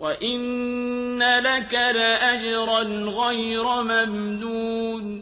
وَإِنَّ لَكَ لَأَجْرًا غَيْرَ مَمْنُونٍ